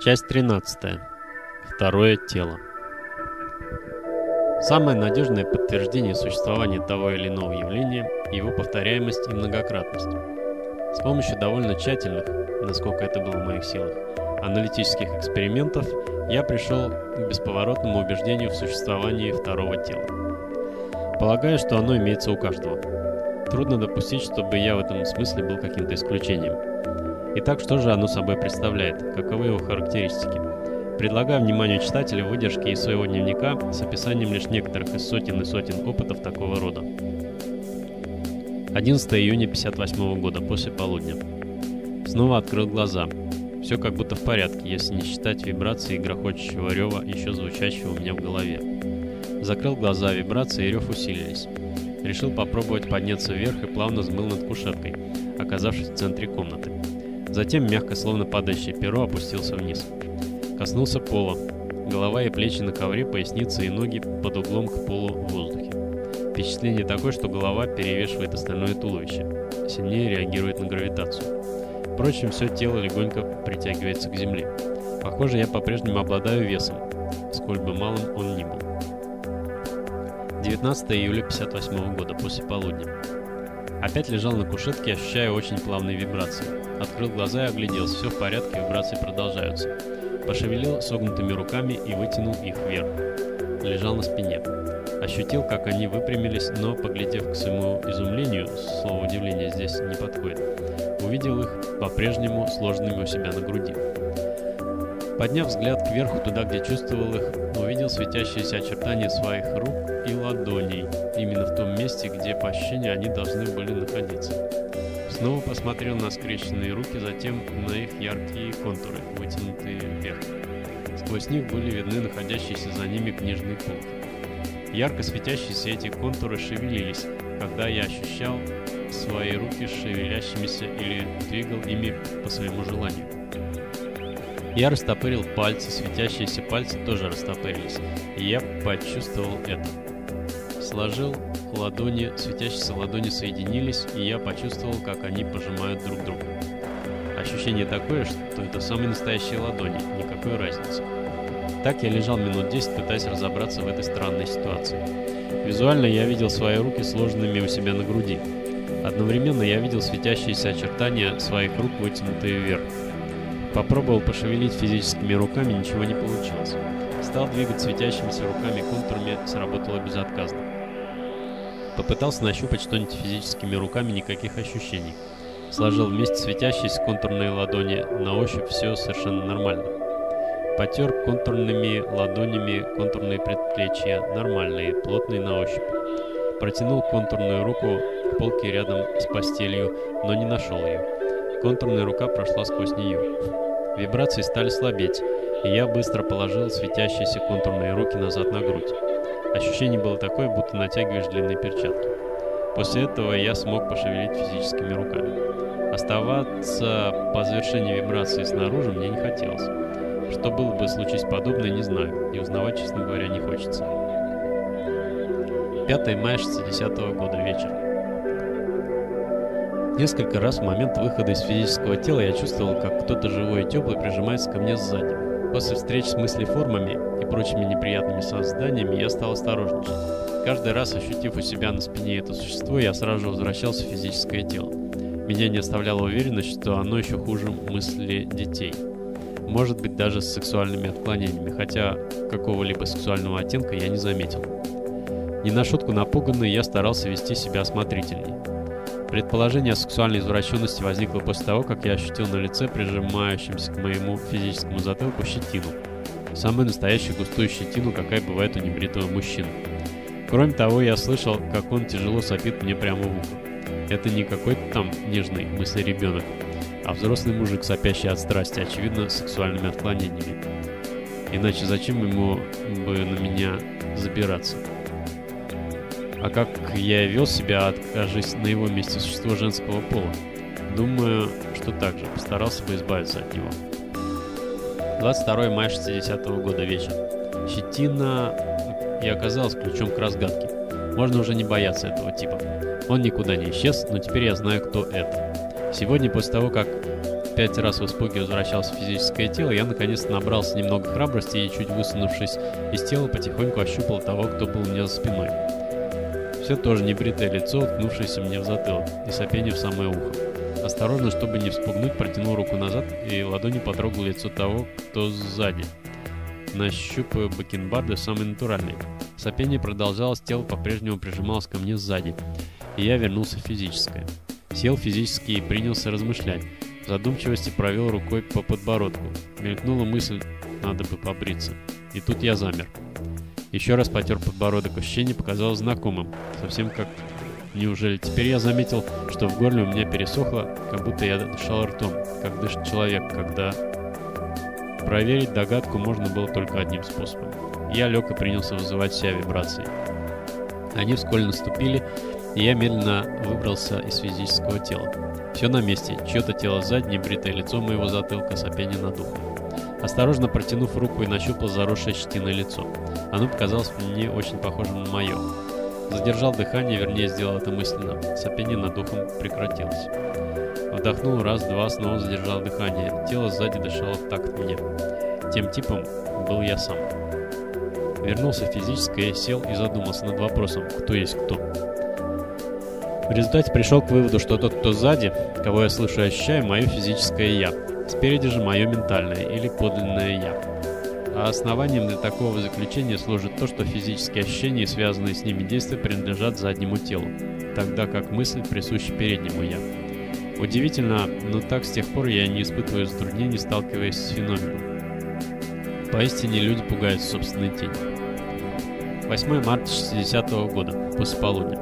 Часть 13. Второе тело. Самое надежное подтверждение существования того или иного явления – его повторяемость и многократность. С помощью довольно тщательных, насколько это было в моих силах, аналитических экспериментов я пришел к бесповоротному убеждению в существовании второго тела. Полагаю, что оно имеется у каждого. Трудно допустить, чтобы я в этом смысле был каким-то исключением. Итак, что же оно собой представляет? Каковы его характеристики? Предлагаю вниманию читателя выдержки из своего дневника с описанием лишь некоторых из сотен и сотен опытов такого рода. 11 июня 58 года, после полудня. Снова открыл глаза. Все как будто в порядке, если не считать вибрации и грохочущего рева, еще звучащего у меня в голове. Закрыл глаза, вибрации и рев усилились. Решил попробовать подняться вверх и плавно взмыл над кушеткой, оказавшись в центре комнаты. Затем, мягко, словно падающее перо, опустился вниз. Коснулся пола. Голова и плечи на ковре, поясница и ноги под углом к полу в воздухе. Впечатление такое, что голова перевешивает остальное туловище. Сильнее реагирует на гравитацию. Впрочем, все тело легонько притягивается к земле. Похоже, я по-прежнему обладаю весом, сколь бы малым он ни был. 19 июля 58 года, после полудня. Опять лежал на кушетке, ощущая очень плавные вибрации. Открыл глаза и огляделся. Все в порядке, вибрации продолжаются. Пошевелил согнутыми руками и вытянул их вверх. Лежал на спине. Ощутил, как они выпрямились, но, поглядев к своему изумлению, слово удивление здесь не подходит, увидел их по-прежнему сложными у себя на груди. Подняв взгляд кверху, туда, где чувствовал их, увидел светящиеся очертания своих рук и ладоней, именно в том месте, где по ощущению они должны были находиться. Снова посмотрел на скрещенные руки, затем на их яркие контуры, вытянутые вверх. Сквозь них были видны находящиеся за ними книжные полки. Ярко светящиеся эти контуры шевелились, когда я ощущал свои руки шевелящимися или двигал ими по своему желанию. Я растопырил пальцы, светящиеся пальцы тоже растопырились, и я почувствовал это. Сложил ладони, светящиеся ладони соединились, и я почувствовал, как они пожимают друг друга. Ощущение такое, что это самые настоящие ладони, никакой разницы. Так я лежал минут 10, пытаясь разобраться в этой странной ситуации. Визуально я видел свои руки сложенными у себя на груди. Одновременно я видел светящиеся очертания своих рук, вытянутые вверх. Попробовал пошевелить физическими руками, ничего не получилось. Стал двигать светящимися руками контурами, сработало безотказно. Попытался нащупать что-нибудь физическими руками, никаких ощущений. Сложил вместе светящиеся контурные ладони, на ощупь все совершенно нормально. Потер контурными ладонями контурные предплечья, нормальные, плотные на ощупь. Протянул контурную руку к полке рядом с постелью, но не нашел ее. Контурная рука прошла сквозь нее. Вибрации стали слабеть, и я быстро положил светящиеся контурные руки назад на грудь. Ощущение было такое, будто натягиваешь длинные перчатки. После этого я смог пошевелить физическими руками. Оставаться по завершении вибрации снаружи мне не хотелось. Что было бы, случись подобное, не знаю, и узнавать, честно говоря, не хочется. 5 мая 60 -го года вечер. Несколько раз в момент выхода из физического тела я чувствовал, как кто-то живой и теплый прижимается ко мне сзади. После встреч с мыслеформами прочими неприятными созданиями я стал осторожничать. Каждый раз, ощутив у себя на спине это существо, я сразу возвращался в физическое тело. Меня не оставляла уверенность, что оно еще хуже мысли детей. Может быть, даже с сексуальными отклонениями, хотя какого-либо сексуального оттенка я не заметил. Не на шутку напуганный, я старался вести себя осмотрительней. Предположение о сексуальной извращенности возникло после того, как я ощутил на лице прижимающемся к моему физическому затылку щетину. Самую настоящую густую щетину, какая бывает у небритого мужчины. Кроме того, я слышал, как он тяжело сопит мне прямо в ухо. Это не какой-то там нежный мысли ребенок, а взрослый мужик, сопящий от страсти, очевидно, сексуальными отклонениями. Иначе зачем ему бы на меня забираться? А как я вел себя, откажись на его месте существо женского пола? Думаю, что так же. Постарался бы избавиться от него. 22 мая 60 -го года вечер. Щетина и оказалась ключом к разгадке. Можно уже не бояться этого типа. Он никуда не исчез, но теперь я знаю, кто это. Сегодня, после того, как пять раз в испуге возвращался в физическое тело, я наконец набрался немного храбрости и, чуть высунувшись из тела, потихоньку ощупал того, кто был у меня за спиной. Все тоже небритое лицо, уткнувшееся мне в затылок, и сопение в самое ухо. Осторожно, чтобы не вспугнуть, протянул руку назад и ладонью потрогал лицо того, кто сзади. Нащупаю бакенбарды самый натуральный. Сопение продолжалось, тело по-прежнему прижималось ко мне сзади, и я вернулся в физическое. Сел физически и принялся размышлять. В задумчивости провел рукой по подбородку. Мелькнула мысль, надо бы побриться. И тут я замер. Еще раз потер подбородок, ощущение показалось знакомым. Совсем как... Неужели теперь я заметил, что в горле у меня пересохло, как будто я дышал ртом, как дышит человек, когда... Проверить догадку можно было только одним способом. Я лег и принялся вызывать себя вибрации. Они вскоре наступили, и я медленно выбрался из физического тела. Все на месте, чье-то тело сзади, бритое лицо моего затылка, сопение над ухом. Осторожно протянув руку и нащупал заросшее щетиной лицо. Оно показалось мне очень похожим на мое. Задержал дыхание, вернее, сделал это мысленно. Сопение над ухом прекратилось. Вдохнул раз-два, снова задержал дыхание. Тело сзади дышало в такт мне. Тем типом был я сам. Вернулся в физическое, сел и задумался над вопросом, кто есть кто. В результате пришел к выводу, что тот, кто сзади, кого я слышу и ощущаю, мое физическое «я». Спереди же мое ментальное или подлинное «я». А основанием для такого заключения служит то, что физические ощущения и связанные с ними действия принадлежат заднему телу, тогда как мысль присуща переднему «я». Удивительно, но так с тех пор я не испытываю затруднений, сталкиваясь с феноменом. Поистине люди пугаются собственной тени. 8 марта 60 -го года, после полудня.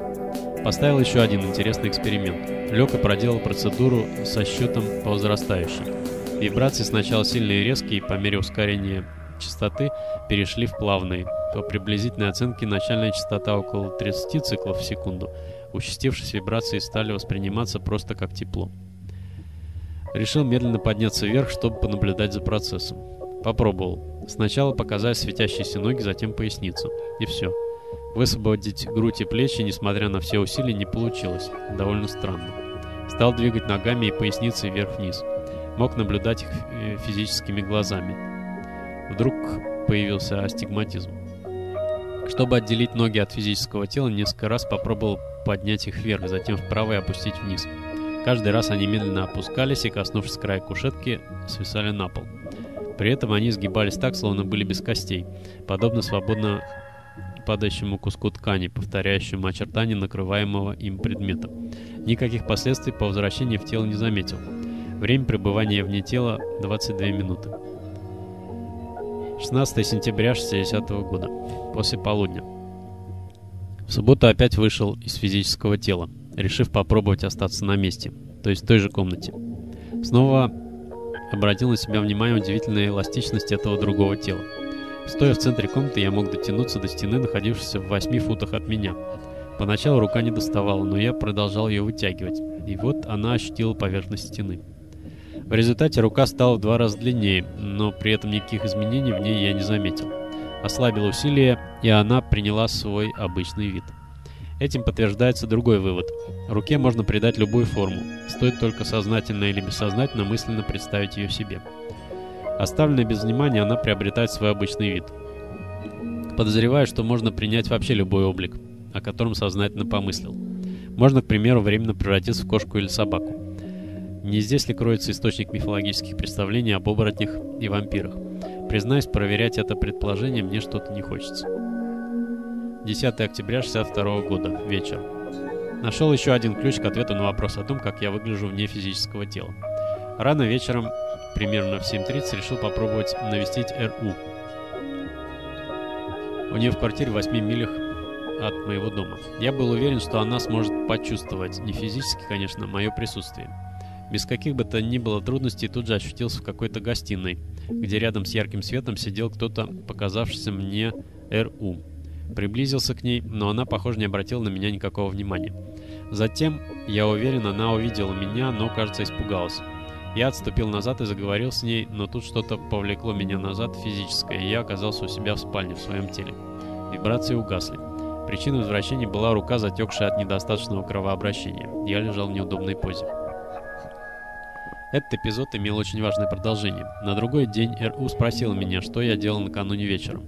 Поставил еще один интересный эксперимент. Лег и проделал процедуру со счетом по возрастающей. Вибрации сначала сильные и резкие, по мере ускорения частоты перешли в плавные. По приблизительной оценке начальная частота около 30 циклов в секунду. Участившись, вибрации стали восприниматься просто как тепло. Решил медленно подняться вверх, чтобы понаблюдать за процессом. Попробовал. Сначала показать светящиеся ноги, затем поясницу. И все. Высвободить грудь и плечи, несмотря на все усилия, не получилось. Довольно странно. Стал двигать ногами и поясницей вверх-вниз. Мог наблюдать их э, физическими глазами. Вдруг появился астигматизм. Чтобы отделить ноги от физического тела, несколько раз попробовал поднять их вверх, затем вправо и опустить вниз. Каждый раз они медленно опускались и, коснувшись края кушетки, свисали на пол. При этом они сгибались так, словно были без костей, подобно свободно падающему куску ткани, повторяющему очертания накрываемого им предмета. Никаких последствий по возвращении в тело не заметил. Время пребывания вне тела 22 минуты. 16 сентября 60 -го года. После полудня. В субботу опять вышел из физического тела, решив попробовать остаться на месте, то есть в той же комнате. Снова обратил на себя внимание удивительной эластичности этого другого тела. Стоя в центре комнаты, я мог дотянуться до стены, находившейся в 8 футах от меня. Поначалу рука не доставала, но я продолжал ее вытягивать, и вот она ощутила поверхность стены. В результате рука стала в два раза длиннее, но при этом никаких изменений в ней я не заметил. Ослабил усилие, и она приняла свой обычный вид. Этим подтверждается другой вывод. Руке можно придать любую форму, стоит только сознательно или бессознательно мысленно представить ее себе. Оставленная без внимания, она приобретает свой обычный вид. Подозреваю, что можно принять вообще любой облик, о котором сознательно помыслил. Можно, к примеру, временно превратиться в кошку или собаку. Не здесь ли кроется источник мифологических представлений об оборотнях и вампирах? Признаюсь, проверять это предположение мне что-то не хочется. 10 октября 62 года, вечер. Нашел еще один ключ к ответу на вопрос о том, как я выгляжу вне физического тела. Рано вечером примерно в 7.30 решил попробовать навестить РУ. У нее в квартире в 8 милях от моего дома. Я был уверен, что она сможет почувствовать, не физически, конечно, мое присутствие. Без каких бы то ни было трудностей тут же ощутился в какой-то гостиной, где рядом с ярким светом сидел кто-то, показавшийся мне РУ. Приблизился к ней, но она, похоже, не обратила на меня никакого внимания. Затем, я уверен, она увидела меня, но, кажется, испугалась. Я отступил назад и заговорил с ней, но тут что-то повлекло меня назад физическое, и я оказался у себя в спальне в своем теле. Вибрации угасли. Причиной возвращения была рука, затекшая от недостаточного кровообращения. Я лежал в неудобной позе. Этот эпизод имел очень важное продолжение. На другой день РУ спросила меня, что я делал накануне вечером.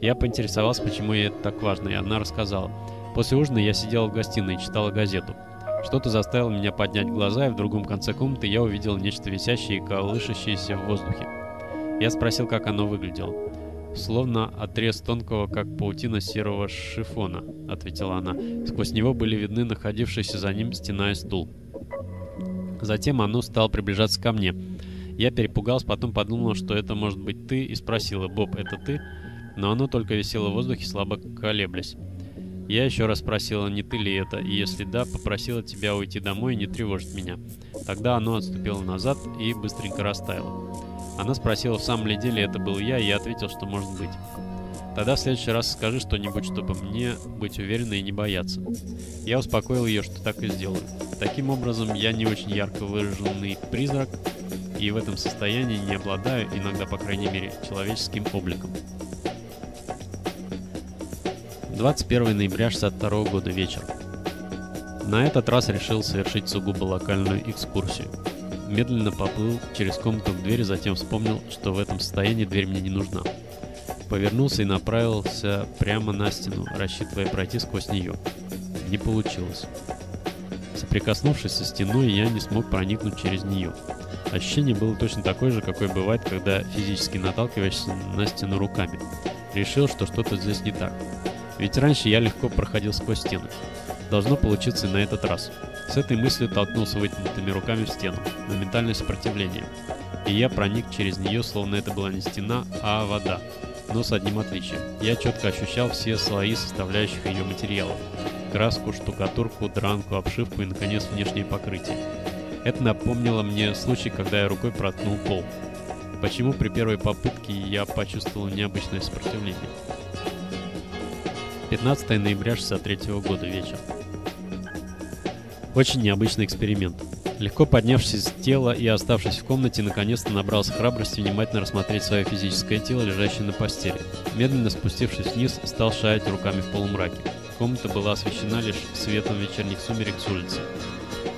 Я поинтересовался, почему ей это так важно, и она рассказала. После ужина я сидела в гостиной и читала газету. Что-то заставило меня поднять глаза, и в другом конце комнаты я увидел нечто висящее и колышащееся в воздухе. Я спросил, как оно выглядело. «Словно отрез тонкого, как паутина серого шифона», — ответила она. Сквозь него были видны находившиеся за ним стена и стул. Затем оно стало приближаться ко мне. Я перепугался, потом подумал, что это может быть ты, и спросила, «Боб, это ты?» Но оно только висело в воздухе, слабо колеблясь. Я еще раз спросила, не ты ли это, и если да, попросила тебя уйти домой и не тревожить меня. Тогда оно отступило назад и быстренько растаяло. Она спросила, в самом ли деле это был я, и я ответил, что может быть. Тогда в следующий раз скажи что-нибудь, чтобы мне быть уверенной и не бояться. Я успокоил ее, что так и сделаю. Таким образом, я не очень ярко выраженный призрак, и в этом состоянии не обладаю, иногда, по крайней мере, человеческим обликом. 21 ноября 62 года вечер. На этот раз решил совершить сугубо локальную экскурсию. Медленно поплыл через комнату к двери, затем вспомнил, что в этом состоянии дверь мне не нужна. Повернулся и направился прямо на стену, рассчитывая пройти сквозь нее. Не получилось. Соприкоснувшись со стеной, я не смог проникнуть через нее. Ощущение было точно такое же, какое бывает, когда физически наталкиваешься на стену руками. Решил, что что-то здесь не так. Ведь раньше я легко проходил сквозь стену. Должно получиться и на этот раз. С этой мыслью толкнулся вытянутыми руками в стену. Моментальное сопротивление. И я проник через нее, словно это была не стена, а вода. Но с одним отличием. Я четко ощущал все слои составляющих ее материалов. Краску, штукатурку, дранку, обшивку и, наконец, внешнее покрытие. Это напомнило мне случай, когда я рукой проткнул пол. Почему при первой попытке я почувствовал необычное сопротивление? 15 ноября 63 года вечер. Очень необычный эксперимент. Легко поднявшись из тела и оставшись в комнате, наконец-то набрался храбрости внимательно рассмотреть свое физическое тело, лежащее на постели. Медленно спустившись вниз, стал шарить руками в полумраке. Комната была освещена лишь светом вечерних сумерек с улицы.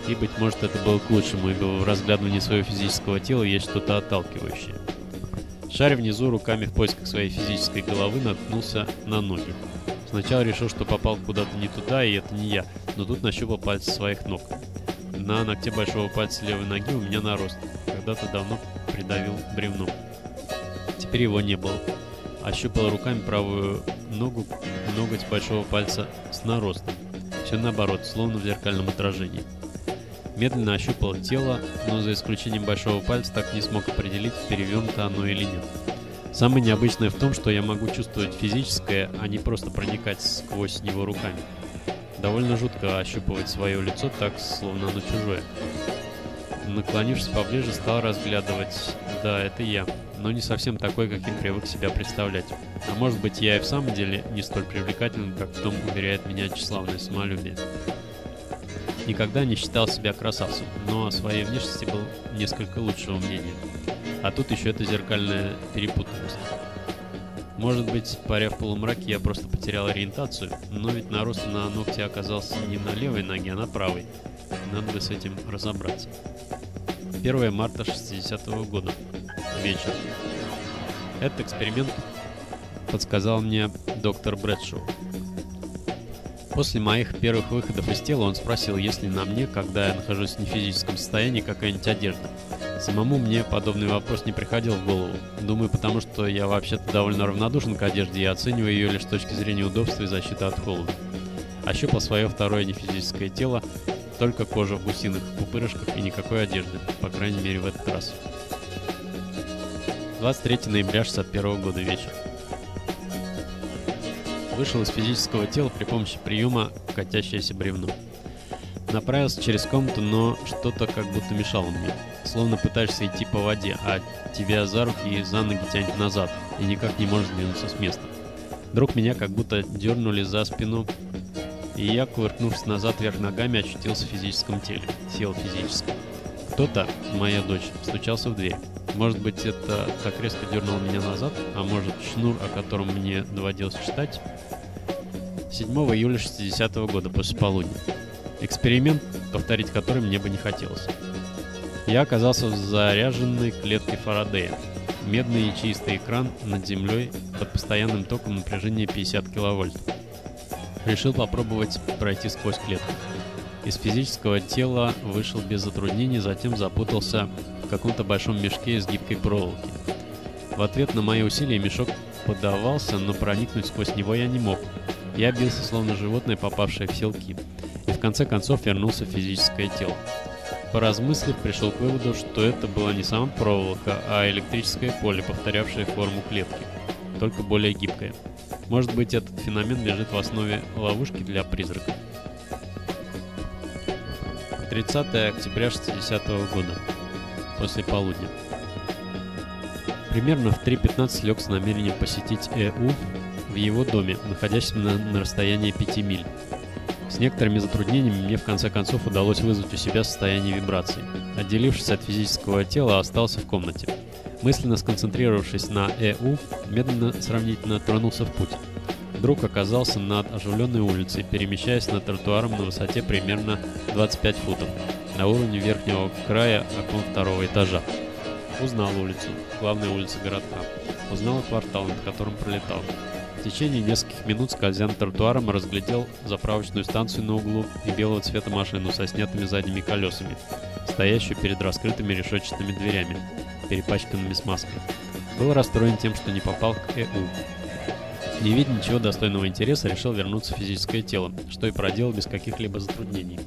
И, быть может, это было к лучшему, ибо в разглядывании своего физического тела есть что-то отталкивающее. Шаря внизу руками в поисках своей физической головы наткнулся на ноги. Сначала решил, что попал куда-то не туда, и это не я, но тут нащупал пальцы своих ног. На ногте большого пальца левой ноги у меня нарост. Когда-то давно придавил бревном. Теперь его не было. Ощупал руками правую ногу, ноготь большого пальца с наростом. Все наоборот, словно в зеркальном отражении. Медленно ощупал тело, но за исключением большого пальца так не смог определить, перевернуто оно или нет. Самое необычное в том, что я могу чувствовать физическое, а не просто проникать сквозь него руками. Довольно жутко ощупывать свое лицо так, словно оно чужое. Наклонившись поближе, стал разглядывать. Да, это я, но не совсем такой, каким привык себя представлять. А может быть, я и в самом деле не столь привлекателен, как в том уверяет меня тщеславное самолюбие. Никогда не считал себя красавцем, но о своей внешности был несколько лучшего мнения. А тут еще эта зеркальная перепутанность. Может быть, паря в полумраке, я просто потерял ориентацию, но ведь нарост на ногте оказался не на левой ноге, а на правой. Надо бы с этим разобраться. 1 марта 60 -го года. Вечер. Этот эксперимент подсказал мне доктор Брэдшоу. После моих первых выходов из тела он спросил, есть ли на мне, когда я нахожусь в нефизическом состоянии, какая-нибудь одежда. Самому мне подобный вопрос не приходил в голову. Думаю, потому что я вообще-то довольно равнодушен к одежде и оцениваю ее лишь с точки зрения удобства и защиты от холода. Ощупал свое второе нефизическое тело, только кожа в гусиных пупырышках и никакой одежды, по крайней мере в этот раз. 23 ноября 61 года вечер. Вышел из физического тела при помощи приема «катящееся бревно». Направился через комнату, но что-то как будто мешало мне. Словно пытаешься идти по воде, а тебя за руки и за ноги тянет назад, и никак не можешь двинуться с места. Вдруг меня как будто дернули за спину, и я, кувыркнувшись назад вверх ногами, очутился в физическом теле. Сел физически. Кто-то, моя дочь, стучался в дверь. Может быть, это так резко дернуло меня назад, а может, шнур, о котором мне доводилось читать. 7 июля 60 -го года после полудня. Эксперимент, повторить который мне бы не хотелось. Я оказался в заряженной клетке Фарадея. Медный и чистый экран над землей под постоянным током напряжения 50 киловольт. Решил попробовать пройти сквозь клетку. Из физического тела вышел без затруднений, затем запутался в каком-то большом мешке из гибкой проволоки. В ответ на мои усилия мешок подавался, но проникнуть сквозь него я не мог. Я бился, словно животное, попавшее в селки, и в конце концов вернулся в физическое тело. Поразмыслив, пришел к выводу, что это была не сама проволока, а электрическое поле, повторявшее форму клетки, только более гибкое. Может быть, этот феномен лежит в основе ловушки для призраков. 30 октября 60 -го года. После полудня. Примерно в 3.15 лег с намерением посетить ЭУ в его доме, находящемся на, на расстоянии 5 миль. С некоторыми затруднениями мне в конце концов удалось вызвать у себя состояние вибрации. Отделившись от физического тела, остался в комнате. Мысленно сконцентрировавшись на ЭУ, медленно сравнительно тронулся в путь. Вдруг оказался над оживленной улицей, перемещаясь над тротуаром на высоте примерно 25 футов, на уровне верхнего края окон второго этажа. Узнал улицу, главная улица городка. Узнал квартал, над которым пролетал. Течение нескольких минут, скользя над тротуаром, разглядел заправочную станцию на углу и белого цвета машину со снятыми задними колесами, стоящую перед раскрытыми решетчатыми дверями, перепачканными смазкой. Был расстроен тем, что не попал к ЭУ. Не видя ничего достойного интереса, решил вернуться в физическое тело, что и проделал без каких-либо затруднений.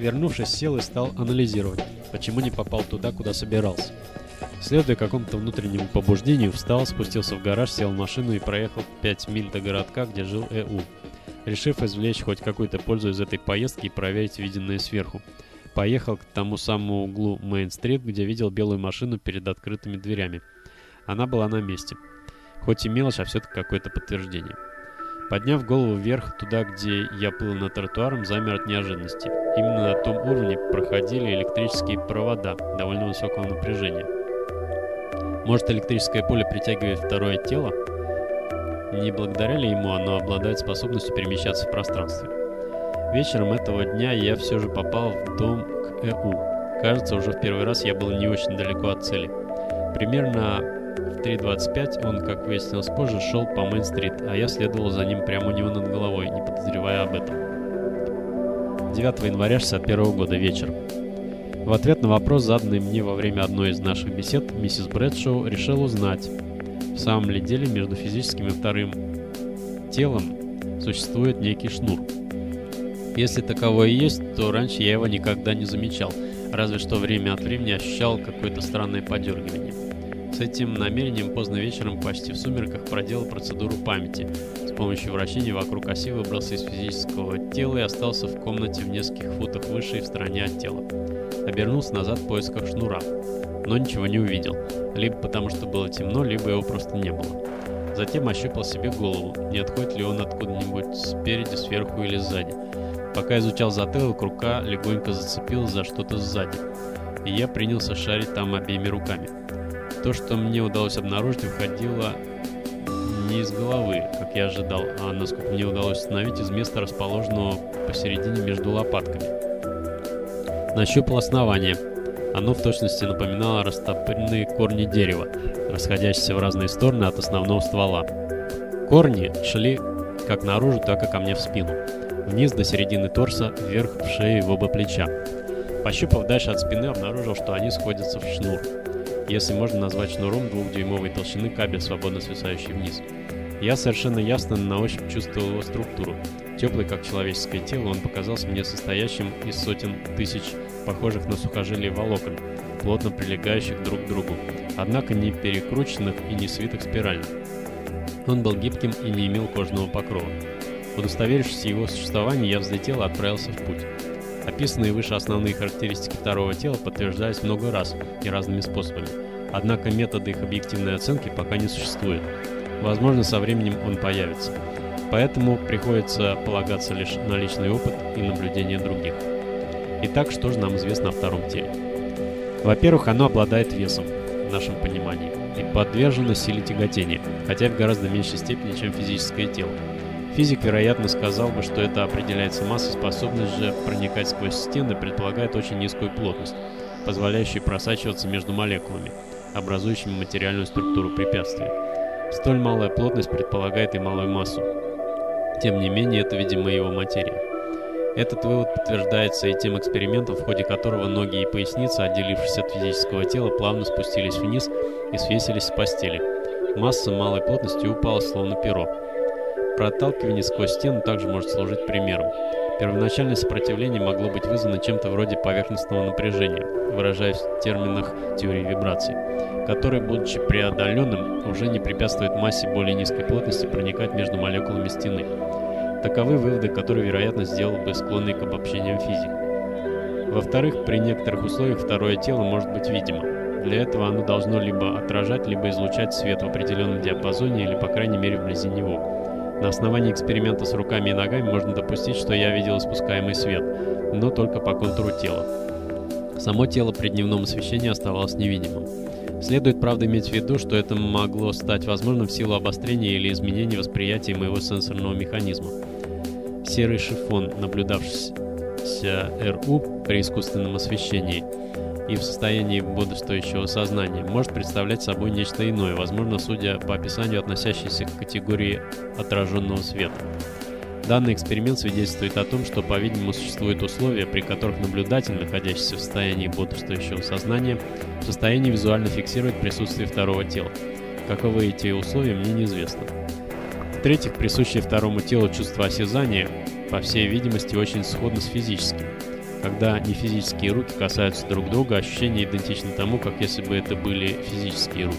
Вернувшись, сел и стал анализировать, почему не попал туда, куда собирался. Следуя какому-то внутреннему побуждению, встал, спустился в гараж, сел в машину и проехал 5 миль до городка, где жил ЭУ. Решив извлечь хоть какую-то пользу из этой поездки и проверить виденное сверху. Поехал к тому самому углу Мейн-стрит, где видел белую машину перед открытыми дверями. Она была на месте. Хоть и мелочь, а все-таки какое-то подтверждение. Подняв голову вверх, туда, где я плыл над тротуаром, замер от неожиданности. Именно на том уровне проходили электрические провода довольно высокого напряжения. Может, электрическое поле притягивает второе тело? Не благодаря ли ему оно обладает способностью перемещаться в пространстве? Вечером этого дня я все же попал в дом к ЭУ. Кажется, уже в первый раз я был не очень далеко от цели. Примерно в 3.25 он, как выяснилось позже, шел по Мейн-стрит, а я следовал за ним прямо у него над головой, не подозревая об этом. 9 января 61 года, вечер. В ответ на вопрос, заданный мне во время одной из наших бесед, миссис Брэдшоу решил узнать, в самом ли деле между физическим и вторым телом существует некий шнур. Если таковой и есть, то раньше я его никогда не замечал, разве что время от времени ощущал какое-то странное подергивание. С этим намерением поздно вечером, почти в сумерках, проделал процедуру памяти. Помощью вращения вокруг оси выбрался из физического тела и остался в комнате в нескольких футах выше и в стороне от тела обернулся назад в поисках шнура, но ничего не увидел, либо потому что было темно, либо его просто не было. Затем ощупал себе голову, не отходит ли он откуда-нибудь спереди, сверху или сзади. Пока изучал затылок, рука легонько зацепилась за что-то сзади, и я принялся шарить там обеими руками. То, что мне удалось обнаружить, выходило не из головы, как я ожидал, а, насколько мне удалось установить, из места, расположенного посередине между лопатками. Нащупал основание. Оно в точности напоминало растопыренные корни дерева, расходящиеся в разные стороны от основного ствола. Корни шли как наружу, так и ко мне в спину. Вниз до середины торса, вверх в шею и в оба плеча. Пощупав дальше от спины, обнаружил, что они сходятся в шнур. Если можно назвать шнуром двухдюймовой толщины кабель, свободно свисающий вниз. Я совершенно ясно на ощупь чувствовал его структуру. Теплый, как человеческое тело, он показался мне состоящим из сотен тысяч похожих на сухожилия волокон, плотно прилегающих друг к другу, однако не перекрученных и не свитых спирально. Он был гибким и не имел кожного покрова. Удостоверившись в его существовании, я взлетел и отправился в путь. Описанные выше основные характеристики второго тела подтверждались много раз и разными способами, однако метода их объективной оценки пока не существует. Возможно, со временем он появится. Поэтому приходится полагаться лишь на личный опыт и наблюдение других. Итак, что же нам известно о втором теле? Во-первых, оно обладает весом, в нашем понимании, и подвержено силе тяготения, хотя в гораздо меньшей степени, чем физическое тело. Физик, вероятно, сказал бы, что это определяется массой, способность же проникать сквозь стены предполагает очень низкую плотность. позволяющие просачиваться между молекулами, образующими материальную структуру препятствия. Столь малая плотность предполагает и малую массу. Тем не менее, это, видимо, его материя. Этот вывод подтверждается и тем экспериментом, в ходе которого ноги и поясница, отделившись от физического тела, плавно спустились вниз и свесились с постели. Масса малой плотности упала словно перо. Проталкивание сквозь стену также может служить примером. Первоначальное сопротивление могло быть вызвано чем-то вроде поверхностного напряжения, выражаясь в терминах теории вибраций, который, будучи преодоленным, уже не препятствует массе более низкой плотности проникать между молекулами стены. Таковы выводы, которые, вероятно, сделал бы склонный к обобщениям физик. Во-вторых, при некоторых условиях второе тело может быть видимо. Для этого оно должно либо отражать, либо излучать свет в определенном диапазоне или, по крайней мере, вблизи него. На основании эксперимента с руками и ногами можно допустить, что я видел испускаемый свет, но только по контуру тела. Само тело при дневном освещении оставалось невидимым. Следует, правда, иметь в виду, что это могло стать возможным в силу обострения или изменения восприятия моего сенсорного механизма. Серый шифон, наблюдавшийся РУ при искусственном освещении и в состоянии бодрствующего сознания, может представлять собой нечто иное, возможно, судя по описанию, относящееся к категории отраженного света. Данный эксперимент свидетельствует о том, что, по-видимому, существуют условия, при которых наблюдатель, находящийся в состоянии бодрствующего сознания, в состоянии визуально фиксировать присутствие второго тела. Каковы эти условия, мне неизвестно. В-третьих, присущее второму телу чувство осязания, по всей видимости, очень сходно с физическим. Когда нефизические руки касаются друг друга, ощущение идентично тому, как если бы это были физические руки.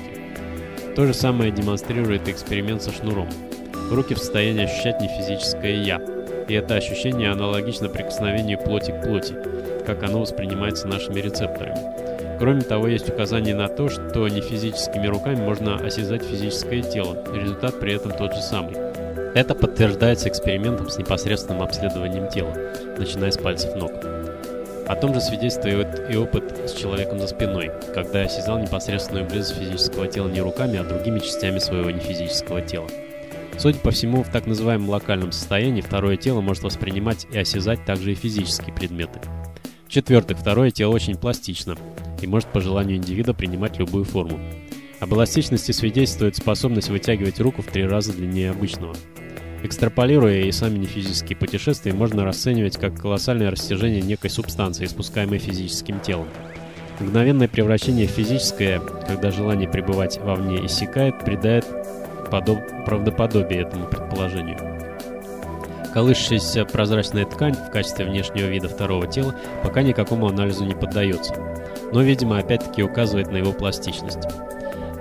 То же самое демонстрирует эксперимент со шнуром. Руки в состоянии ощущать нефизическое «я», и это ощущение аналогично прикосновению плоти к плоти, как оно воспринимается нашими рецепторами. Кроме того, есть указание на то, что нефизическими руками можно осязать физическое тело, результат при этом тот же самый. Это подтверждается экспериментом с непосредственным обследованием тела, начиная с пальцев ног. О том же свидетельствует и опыт с человеком за спиной, когда осязал непосредственную близость физического тела не руками, а другими частями своего нефизического тела. Судя по всему, в так называемом локальном состоянии второе тело может воспринимать и осязать также и физические предметы. В-четвертых, второе тело очень пластично и может по желанию индивида принимать любую форму. Об эластичности свидетельствует способность вытягивать руку в три раза длиннее обычного. Экстраполируя и сами нефизические путешествия, можно расценивать как колоссальное растяжение некой субстанции, испускаемой физическим телом. Мгновенное превращение в физическое, когда желание пребывать вовне иссякает, придает подоб... правдоподобие этому предположению. Колышущаяся прозрачная ткань в качестве внешнего вида второго тела пока никакому анализу не поддается, но, видимо, опять-таки указывает на его пластичность.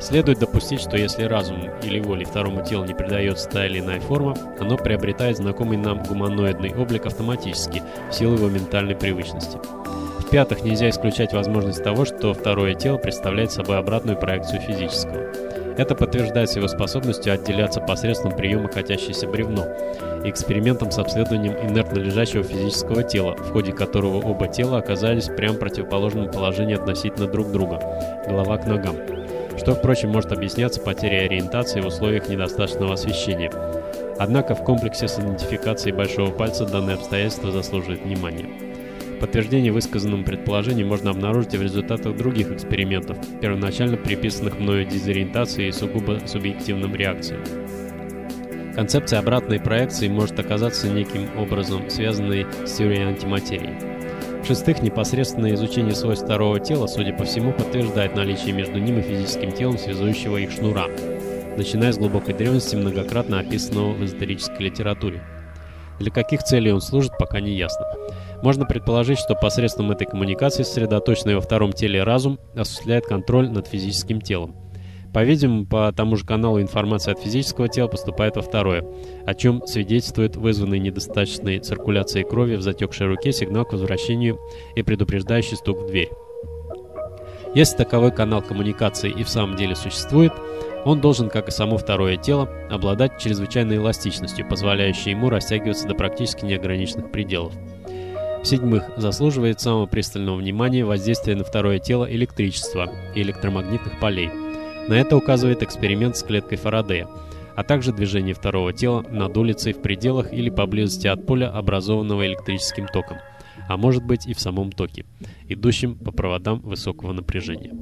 Следует допустить, что если разум или воле второму телу не придается та или иная форма, оно приобретает знакомый нам гуманоидный облик автоматически, в силу его ментальной привычности. В-пятых, нельзя исключать возможность того, что второе тело представляет собой обратную проекцию физического. Это подтверждается его способностью отделяться посредством приема катящееся бревно и экспериментом с обследованием инертно лежащего физического тела, в ходе которого оба тела оказались в прям противоположном положении относительно друг друга, голова к ногам, что, впрочем, может объясняться потерей ориентации в условиях недостаточного освещения. Однако в комплексе с идентификацией большого пальца данное обстоятельство заслуживает внимания. Подтверждение высказанному предположению можно обнаружить и в результатах других экспериментов, первоначально приписанных мною дезориентации и сугубо субъективным реакциям. Концепция обратной проекции может оказаться неким образом связанной с теорией антиматерии. В-шестых, непосредственное изучение свойств второго тела, судя по всему, подтверждает наличие между ним и физическим телом связующего их шнура, начиная с глубокой древности, многократно описанного в эзотерической литературе. Для каких целей он служит, пока не ясно. Можно предположить, что посредством этой коммуникации сосредоточенный во втором теле разум осуществляет контроль над физическим телом. По-видимому, по тому же каналу информация от физического тела поступает во второе, о чем свидетельствует вызванный недостаточной циркуляцией крови в затекшей руке сигнал к возвращению и предупреждающий стук в дверь. Если таковой канал коммуникации и в самом деле существует, он должен, как и само второе тело, обладать чрезвычайной эластичностью, позволяющей ему растягиваться до практически неограниченных пределов. В-седьмых, заслуживает самого пристального внимания воздействие на второе тело электричества и электромагнитных полей. На это указывает эксперимент с клеткой Фарадея, а также движение второго тела над улицей в пределах или поблизости от поля, образованного электрическим током. а может быть и в самом токе, идущем по проводам высокого напряжения.